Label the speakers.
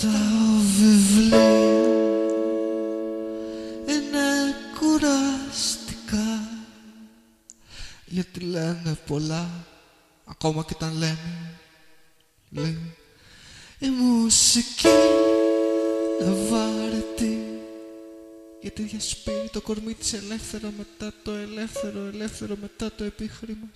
Speaker 1: Τα βιβλία είναι κουραστικά. Γιατί λένε πολλά ακόμα και τα λένε λέει η μουσική είναι βαρετή γιατί διασπείρει το κορμί της ελεύθερα μετά το ελεύθερο ελεύθερο μετά το επίχρημα